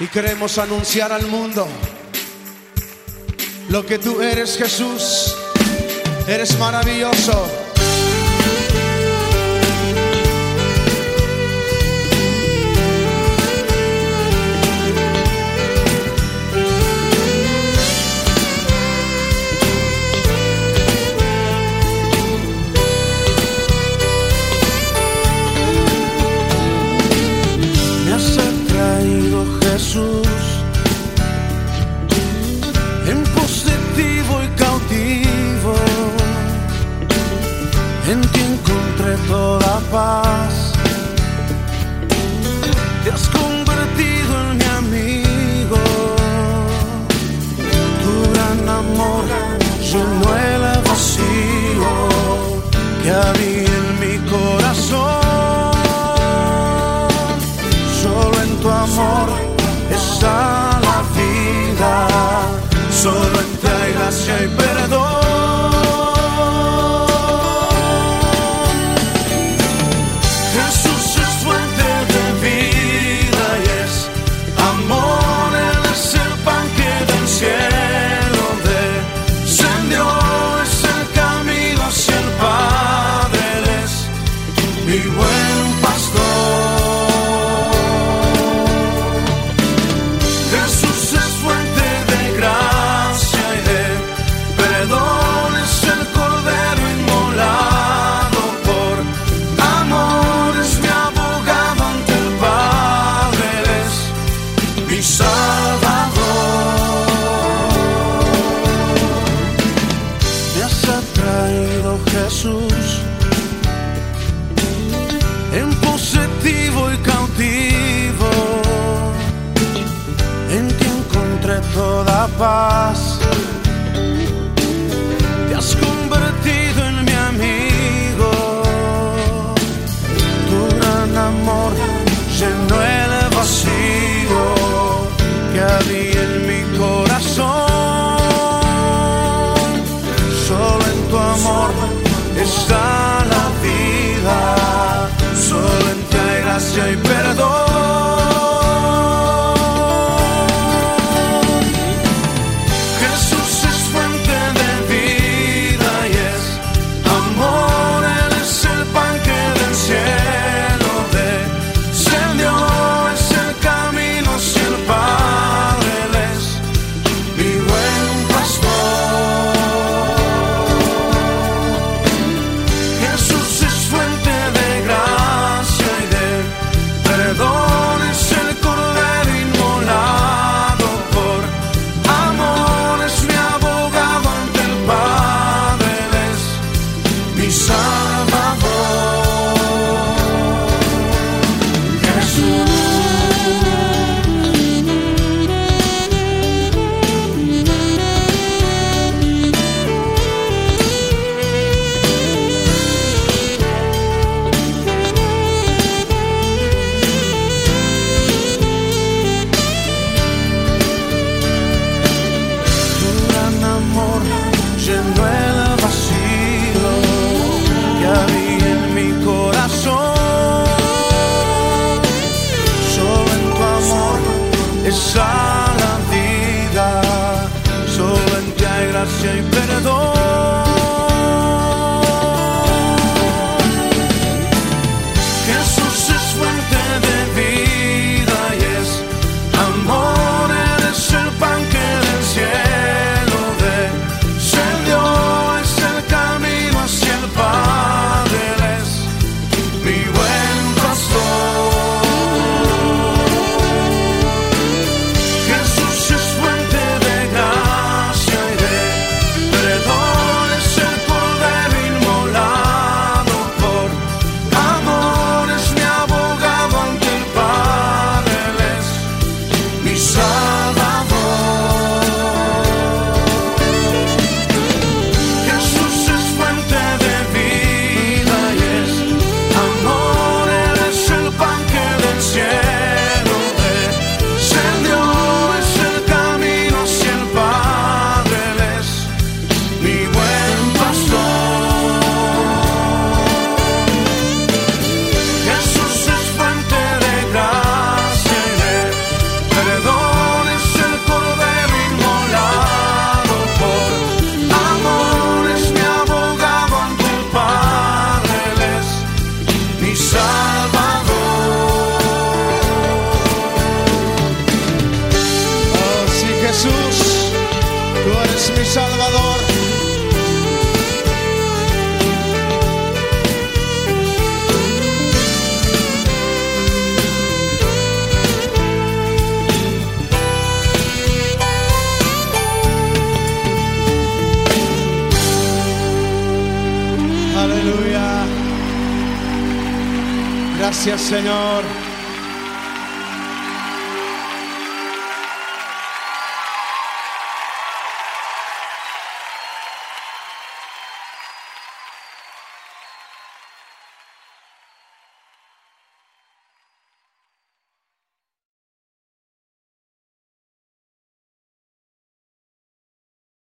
Y queremos anunciar al mundo lo que tú eres Jesús. Eres maravilloso. There's. Te has convertido en mi amigo. Tu gran amor llenó el vacío que había en mi corazón. Solo en tu amor está la vida. Solo en tu gracia y perdón. a la vida, solo en ti hay gracia y perdón. eres mi salvador. Aleluya. Gracias Señor.